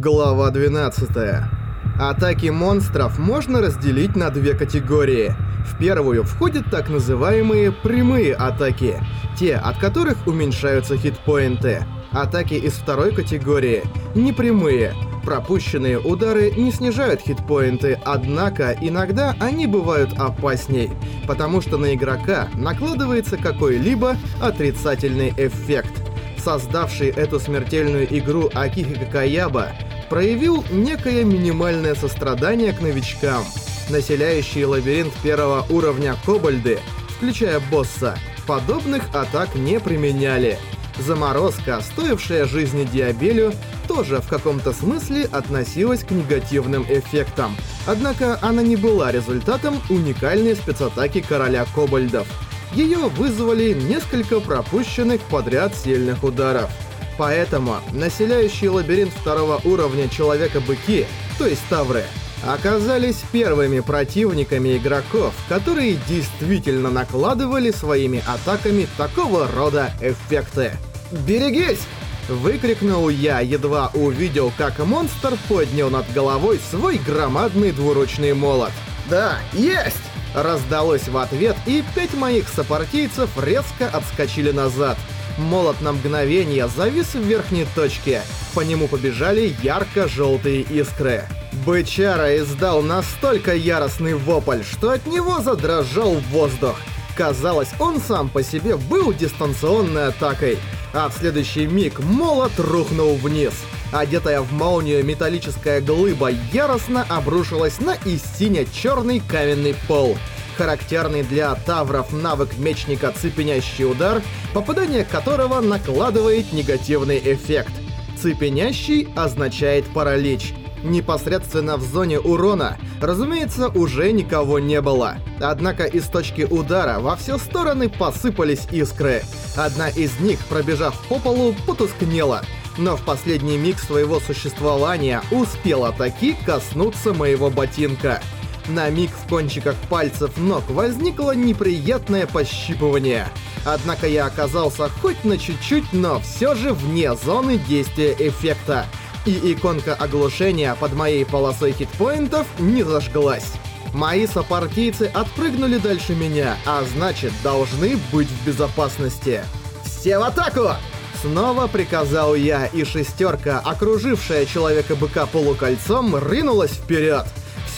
Глава 12. Атаки монстров можно разделить на две категории. В первую входят так называемые прямые атаки, те, от которых уменьшаются хитпоинты. Атаки из второй категории – непрямые. Пропущенные удары не снижают хитпоинты, однако иногда они бывают опасней, потому что на игрока накладывается какой-либо отрицательный эффект – создавший эту смертельную игру Акихико Каяба, проявил некое минимальное сострадание к новичкам. Населяющие лабиринт первого уровня кобальды, включая босса, подобных атак не применяли. Заморозка, стоившая жизни Диабелю, тоже в каком-то смысле относилась к негативным эффектам. Однако она не была результатом уникальной спецатаки короля кобальдов — ее вызвали несколько пропущенных подряд сильных ударов. Поэтому населяющий лабиринт второго уровня Человека-быки, то есть Тавры, оказались первыми противниками игроков, которые действительно накладывали своими атаками такого рода эффекты. «Берегись!» Выкрикнул я, едва увидел, как монстр поднял над головой свой громадный двуручный молот. «Да, есть!» Раздалось в ответ, и пять моих сопартийцев резко отскочили назад. Молот на мгновение завис в верхней точке. По нему побежали ярко-желтые искры. Бычара издал настолько яростный вопль, что от него задрожал воздух. Казалось, он сам по себе был дистанционной атакой, а в следующий миг молот рухнул вниз. Одетая в молнию металлическая глыба яростно обрушилась на истине черный каменный пол. Характерный для тавров навык мечника цепенящий удар, попадание которого накладывает негативный эффект. Цепенящий означает паралич. Непосредственно в зоне урона, разумеется, уже никого не было. Однако из точки удара во все стороны посыпались искры. Одна из них, пробежав по полу, потускнела — но в последний миг своего существования успела таки коснуться моего ботинка. На миг в кончиках пальцев ног возникло неприятное пощипывание. Однако я оказался хоть на чуть-чуть, но все же вне зоны действия эффекта. И иконка оглушения под моей полосой хитпоинтов не зажглась. Мои сопартийцы отпрыгнули дальше меня, а значит, должны быть в безопасности. «Все в атаку!» Снова приказал я, и шестерка, окружившая Человека-быка полукольцом, рынулась вперед.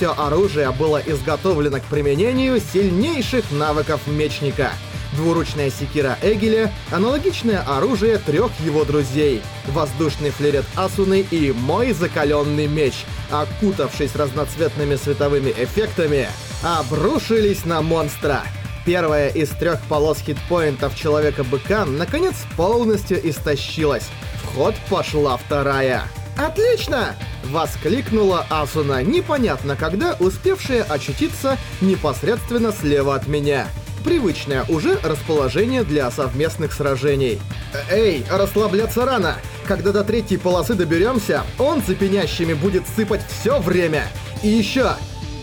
Все оружие было изготовлено к применению сильнейших навыков мечника. Двуручная секира Эгеля, аналогичное оружие трех его друзей, воздушный флерет Асуны и мой закаленный меч, окутавшись разноцветными световыми эффектами, обрушились на монстра. Первая из трех полос хитпоинтов Человека-быка наконец полностью истощилась. В ход пошла вторая. «Отлично!» — воскликнула Асуна, непонятно когда успевшая очутиться непосредственно слева от меня. Привычное уже расположение для совместных сражений. «Эй, расслабляться рано! Когда до третьей полосы доберемся, он цепенящими будет сыпать все время! И еще,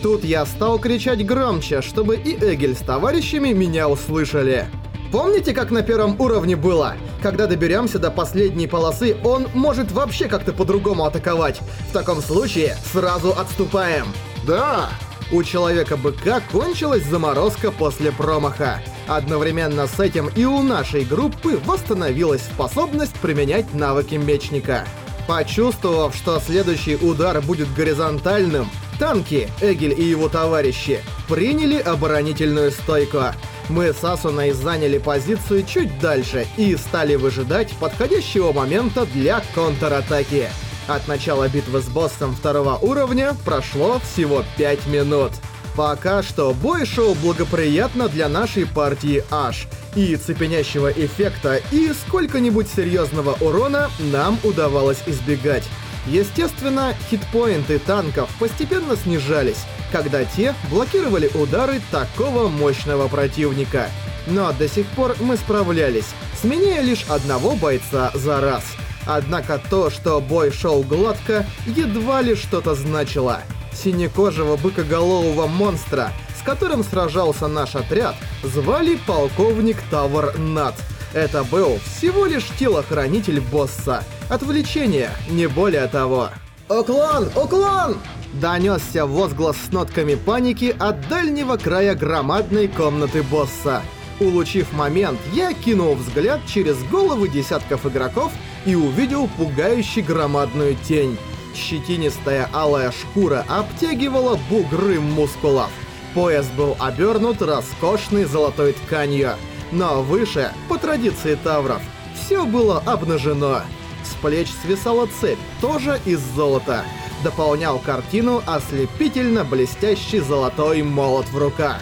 Тут я стал кричать громче, чтобы и Эгель с товарищами меня услышали. Помните, как на первом уровне было? Когда доберемся до последней полосы, он может вообще как-то по-другому атаковать. В таком случае сразу отступаем. Да! У Человека-быка кончилась заморозка после промаха. Одновременно с этим и у нашей группы восстановилась способность применять навыки мечника. Почувствовав, что следующий удар будет горизонтальным, Танки, Эгель и его товарищи, приняли оборонительную стойку. Мы с Асуной заняли позицию чуть дальше и стали выжидать подходящего момента для контратаки. От начала битвы с боссом второго уровня прошло всего 5 минут. Пока что бой шел благоприятно для нашей партии H, и цепенящего эффекта, и сколько-нибудь серьезного урона нам удавалось избегать. Естественно, хитпоинты танков постепенно снижались, когда те блокировали удары такого мощного противника. Но до сих пор мы справлялись, сменяя лишь одного бойца за раз. Однако то, что бой шел гладко, едва ли что-то значило. Синекожего быкоголового монстра, с которым сражался наш отряд, звали полковник Тавр Нат — это был всего лишь телохранитель босса. Отвлечение, не более того. «Уклон! Уклон!» Донесся возглас с нотками паники от дальнего края громадной комнаты босса. Улучив момент, я кинул взгляд через головы десятков игроков и увидел пугающий громадную тень. Щетинистая алая шкура обтягивала бугры мускулов. Пояс был обернут роскошной золотой тканью. Но выше, по традиции тавров, все было обнажено. С плеч свисала цепь, тоже из золота. Дополнял картину ослепительно блестящий золотой молот в руках.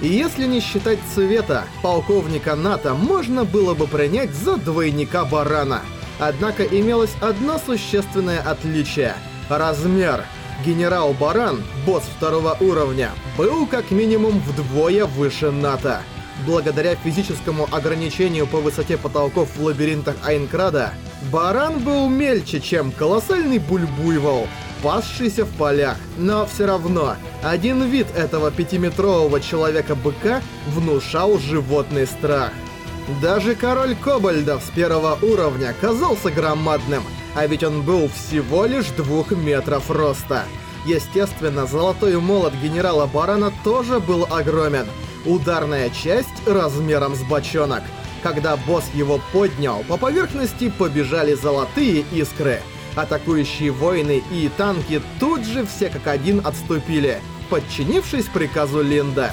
И если не считать цвета, полковника НАТО можно было бы принять за двойника барана. Однако имелось одно существенное отличие — размер. Генерал Баран, босс второго уровня, был как минимум вдвое выше НАТО. Благодаря физическому ограничению по высоте потолков в лабиринтах Айнкрада, Баран был мельче, чем колоссальный бульбуйвол, пасшийся в полях. Но все равно, один вид этого пятиметрового человека-быка внушал животный страх. Даже король Кобальдов с первого уровня казался громадным, а ведь он был всего лишь двух метров роста. Естественно, золотой молот генерала Барана тоже был огромен. Ударная часть размером с бочонок. Когда босс его поднял, по поверхности побежали золотые искры. Атакующие воины и танки тут же все как один отступили, подчинившись приказу Линда.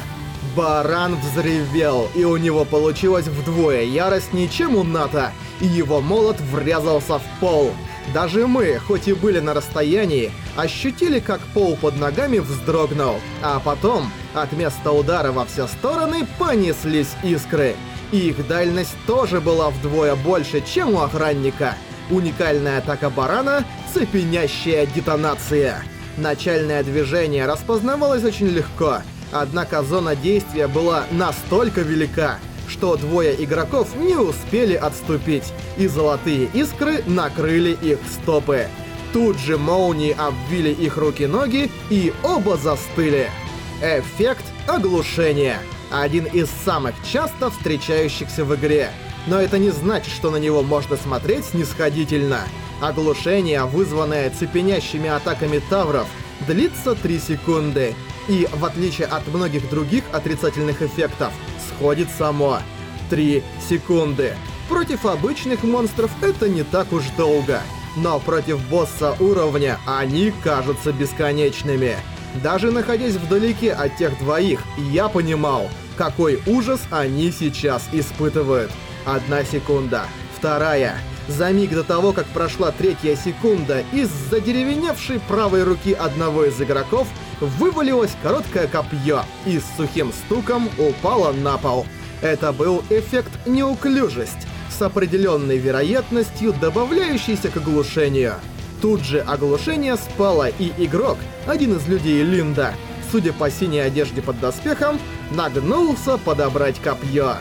Баран взревел, и у него получилось вдвое яростнее, чем у Ната, и его молот врезался в пол. Даже мы, хоть и были на расстоянии, ощутили, как пол под ногами вздрогнул, а потом от места удара во все стороны понеслись искры. Их дальность тоже была вдвое больше, чем у охранника. Уникальная атака барана — цепенящая детонация. Начальное движение распознавалось очень легко, однако зона действия была настолько велика, что двое игроков не успели отступить, и золотые искры накрыли их стопы. Тут же молнии обвили их руки-ноги, и оба застыли. Эффект оглушения. Один из самых часто встречающихся в игре. Но это не значит, что на него можно смотреть снисходительно. Оглушение, вызванное цепенящими атаками тавров, длится 3 секунды. И, в отличие от многих других отрицательных эффектов, сходит само. 3 секунды. Против обычных монстров это не так уж долго. Но против босса уровня они кажутся бесконечными. Даже находясь вдалеке от тех двоих, я понимал, какой ужас они сейчас испытывают. Одна секунда. Вторая. За миг до того, как прошла третья секунда, из задеревеневшей правой руки одного из игроков вывалилось короткое копье и с сухим стуком упало на пол. Это был эффект неуклюжесть, с определенной вероятностью добавляющийся к оглушению. Тут же оглушение спало, и игрок, один из людей Линда, судя по синей одежде под доспехом, нагнулся подобрать копье.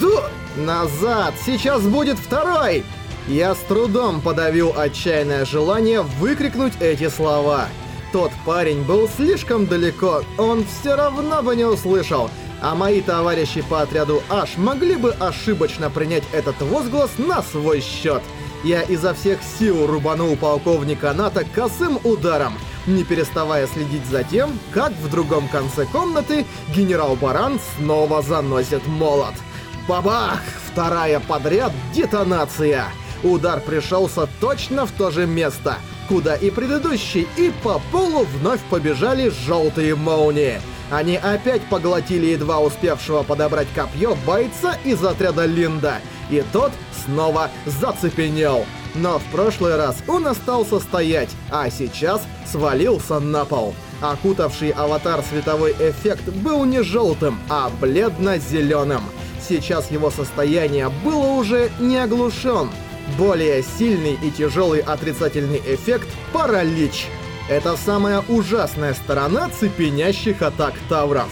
«Ду! Назад! Сейчас будет второй!» Я с трудом подавил отчаянное желание выкрикнуть эти слова. Тот парень был слишком далеко, он все равно бы не услышал, а мои товарищи по отряду H могли бы ошибочно принять этот возглас на свой счет. Я изо всех сил рубанул полковника НАТО косым ударом, не переставая следить за тем, как в другом конце комнаты генерал Баран снова заносит молот. Бабах! Вторая подряд детонация! Удар пришелся точно в то же место, куда и предыдущий, и по полу вновь побежали желтые молнии. Они опять поглотили едва успевшего подобрать копье бойца из отряда Линда, и тот снова зацепенел. Но в прошлый раз он остался стоять, а сейчас свалился на пол. Окутавший аватар световой эффект был не желтым, а бледно-зеленым. Сейчас его состояние было уже не оглушен. Более сильный и тяжелый отрицательный эффект — паралич. Это самая ужасная сторона цепенящих атак Тавров.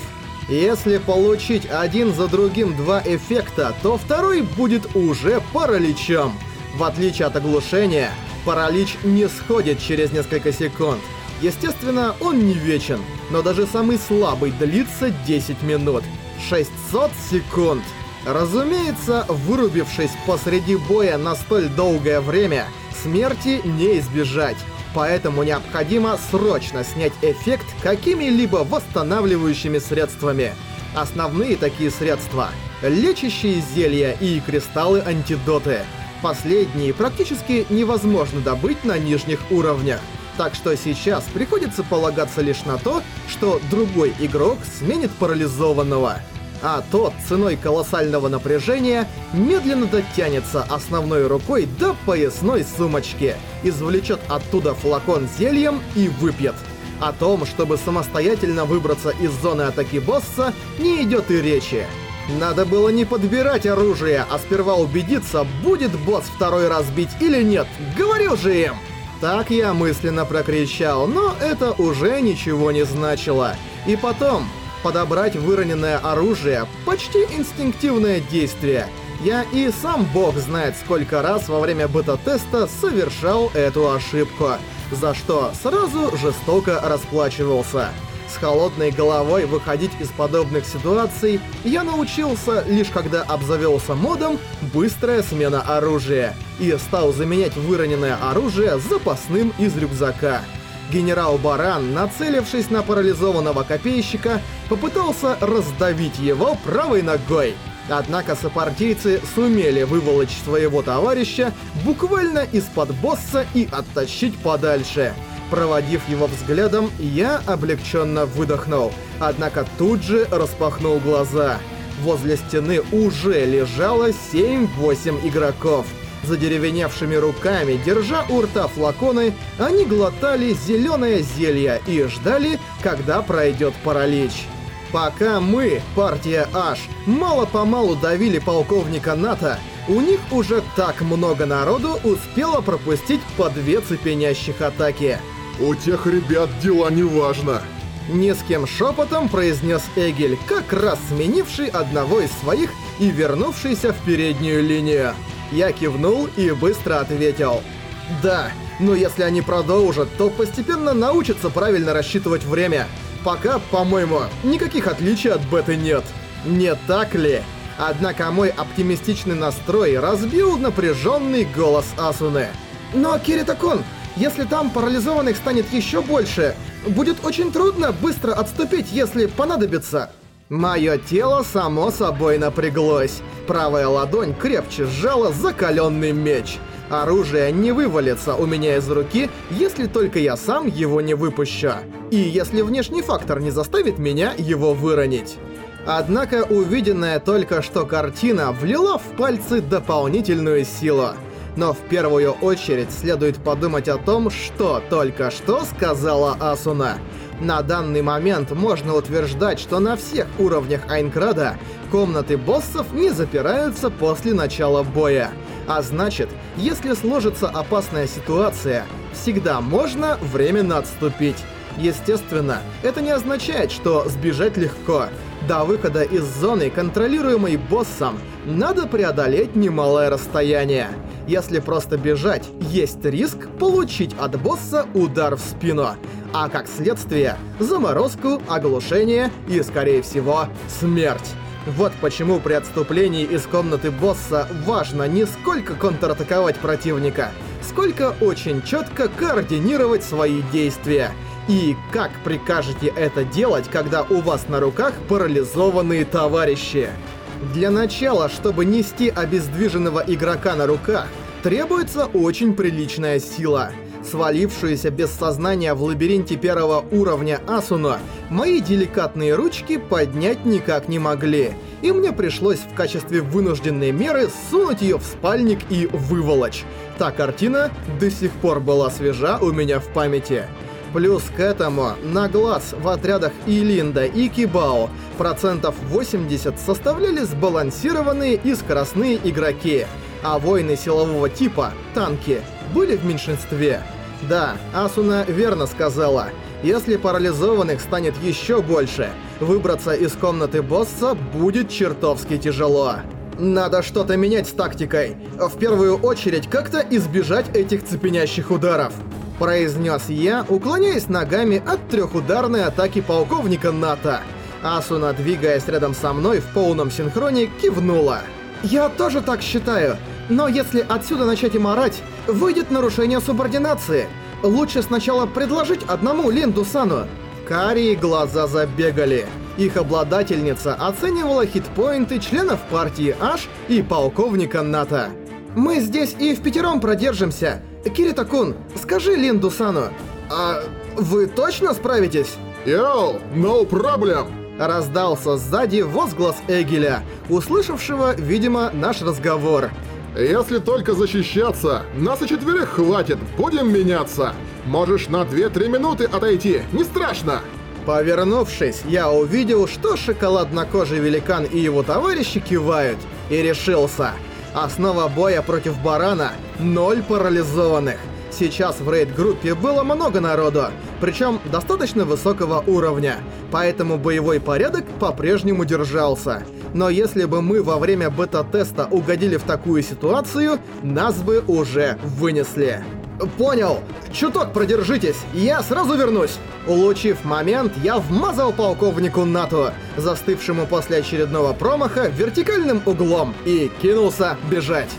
Если получить один за другим два эффекта, то второй будет уже параличом. В отличие от оглушения, паралич не сходит через несколько секунд. Естественно, он не вечен, но даже самый слабый длится 10 минут. 600 секунд. Разумеется, вырубившись посреди боя на столь долгое время, смерти не избежать. Поэтому необходимо срочно снять эффект какими-либо восстанавливающими средствами. Основные такие средства — лечащие зелья и кристаллы-антидоты. Последние практически невозможно добыть на нижних уровнях. Так что сейчас приходится полагаться лишь на то, что другой игрок сменит парализованного а тот ценой колоссального напряжения медленно дотянется основной рукой до поясной сумочки, извлечет оттуда флакон зельем и выпьет. О том, чтобы самостоятельно выбраться из зоны атаки босса, не идет и речи. Надо было не подбирать оружие, а сперва убедиться, будет босс второй раз бить или нет. Говорил же им! Так я мысленно прокричал, но это уже ничего не значило. И потом, подобрать выроненное оружие — почти инстинктивное действие. Я и сам бог знает сколько раз во время бета-теста совершал эту ошибку, за что сразу жестоко расплачивался. С холодной головой выходить из подобных ситуаций я научился лишь когда обзавелся модом «Быстрая смена оружия» и стал заменять выроненное оружие запасным из рюкзака. Генерал Баран, нацелившись на парализованного копейщика, попытался раздавить его правой ногой. Однако сопартийцы сумели выволочь своего товарища буквально из-под босса и оттащить подальше. Проводив его взглядом, я облегченно выдохнул, однако тут же распахнул глаза. Возле стены уже лежало 7-8 игроков. Задеревеневшими руками, держа у рта флаконы, они глотали зеленое зелье и ждали, когда пройдет паралич. Пока мы, партия Аш, мало-помалу давили полковника НАТО, у них уже так много народу успело пропустить по две цепенящих атаки. «У тех ребят дела не важно», Низким шепотом произнес Эгель, как раз сменивший одного из своих и вернувшийся в переднюю линию. Я кивнул и быстро ответил. «Да, но если они продолжат, то постепенно научатся правильно рассчитывать время. Пока, по-моему, никаких отличий от беты нет. Не так ли?» Однако мой оптимистичный настрой разбил напряженный голос Асуны. «Но, Киритакун, если там парализованных станет еще больше, будет очень трудно быстро отступить, если понадобится». Мое тело само собой напряглось. Правая ладонь крепче сжала закаленный меч. Оружие не вывалится у меня из руки, если только я сам его не выпущу. И если внешний фактор не заставит меня его выронить. Однако увиденная только что картина влила в пальцы дополнительную силу. Но в первую очередь следует подумать о том, что только что сказала Асуна. На данный момент можно утверждать, что на всех уровнях Айнкрада комнаты боссов не запираются после начала боя. А значит, если сложится опасная ситуация, всегда можно временно отступить. Естественно, это не означает, что сбежать легко. До выхода из зоны, контролируемой боссом, надо преодолеть немалое расстояние. Если просто бежать, есть риск получить от босса удар в спину а как следствие — заморозку, оглушение и, скорее всего, смерть. Вот почему при отступлении из комнаты босса важно не сколько контратаковать противника, сколько очень четко координировать свои действия. И как прикажете это делать, когда у вас на руках парализованные товарищи? Для начала, чтобы нести обездвиженного игрока на руках, требуется очень приличная сила — свалившуюся без сознания в лабиринте первого уровня Асуно, мои деликатные ручки поднять никак не могли, и мне пришлось в качестве вынужденной меры сунуть ее в спальник и выволочь. Та картина до сих пор была свежа у меня в памяти. Плюс к этому, на глаз в отрядах Илинда и Кибао процентов 80 составляли сбалансированные и скоростные игроки, а воины силового типа, танки, были в меньшинстве. Да, Асуна верно сказала. Если парализованных станет еще больше, выбраться из комнаты босса будет чертовски тяжело. Надо что-то менять с тактикой. В первую очередь как-то избежать этих цепенящих ударов. Произнес я, уклоняясь ногами от трехударной атаки полковника НАТО. Асуна, двигаясь рядом со мной в полном синхроне, кивнула. «Я тоже так считаю. Но если отсюда начать им орать, выйдет нарушение субординации. лучше сначала предложить одному Линду Сану. Карие глаза забегали. Их обладательница оценивала хитпоинты членов партии Аш и полковника НАТО. «Мы здесь и в пятером продержимся. Кирита-кун, скажи Линду Сану. А вы точно справитесь?» Йоу, no problem! Раздался сзади возглас Эгеля, услышавшего, видимо, наш разговор. Если только защищаться, нас и четверых хватит, будем меняться. Можешь на 2-3 минуты отойти, не страшно. Повернувшись, я увидел, что шоколаднокожий великан и его товарищи кивают, и решился. Основа боя против барана — ноль парализованных. Сейчас в рейд-группе было много народу, причем достаточно высокого уровня, поэтому боевой порядок по-прежнему держался. Но если бы мы во время бета-теста угодили в такую ситуацию, нас бы уже вынесли. «Понял. Чуток продержитесь, я сразу вернусь!» Улучив момент, я вмазал полковнику НАТО, застывшему после очередного промаха вертикальным углом, и кинулся бежать.